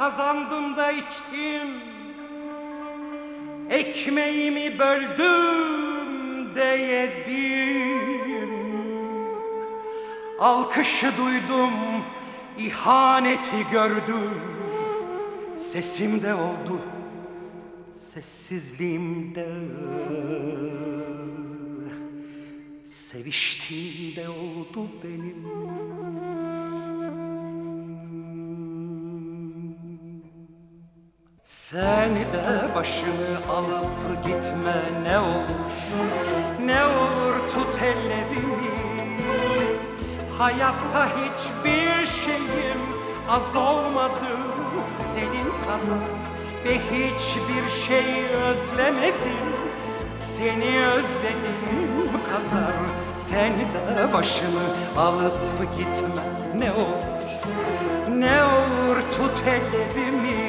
kazandım da içtim. Ekmeğimi böldüm de yedim. Alkışı duydum, ihaneti gördüm. Sesimde oldu, sessizliğimde Seviştiğimde oldu benim Sen de başını alıp gitme ne olur. Ne olur tut ellerimi Hayatta hiçbir şeyim az olmadı senin kadar Ve hiçbir şey özlemedim. Seni özlediğim kadar Sen de başını alıp gitme ne olur. Ne olur tut ellerimi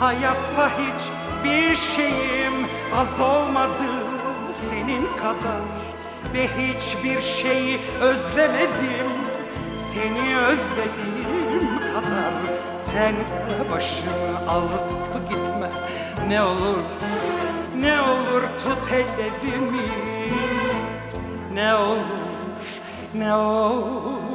Hayatta hiçbir şeyim az olmadı senin kadar. Ve hiçbir şeyi özlemedim seni özlediğim kadar. Sen başını alıp gitme ne olur Ne olur tut ellerimi. Ne olur ne olur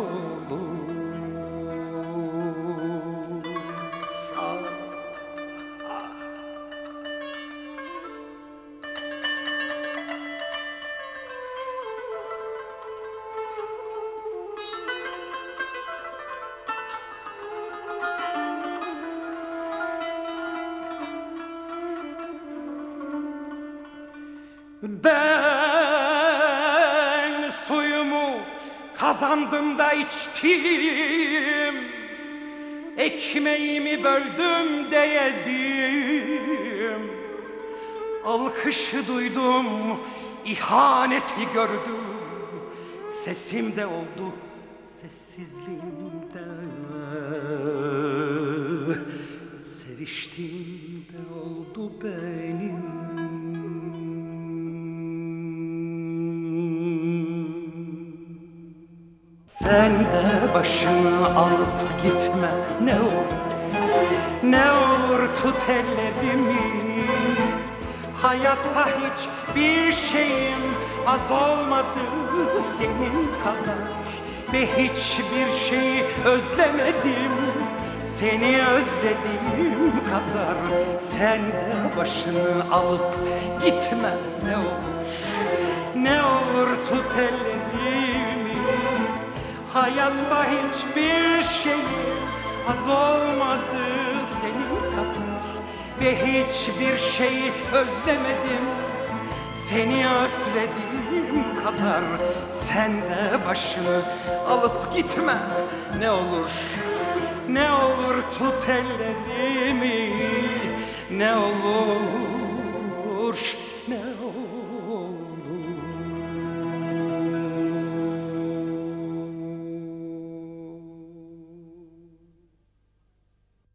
Ben suyumu kazandım da içtim. Ekmeğimi böldüm de yedim. Alkışı duydum, ihaneti gördüm. Sesimde oldu, sessizliğimde Seviştiğimde Sen de başını alıp gitme. Ne olur Ne olur tut ellerimi. Hayatta hiçbir şeyim az olmadı senin kadar. Ve hiçbir şeyi özlemedim seni özlediğim kadar. Sen de başını alıp gitme. Ne olur Ne olur tut ellerimi Hayatta hiçbir şey az olmadı senin kadar Ve hiçbir şeyi özlemedim. Seni özlediğim kadar. Sen de başını alıp gitme. Ne olur Ne olur tut ellerimi. Ne olur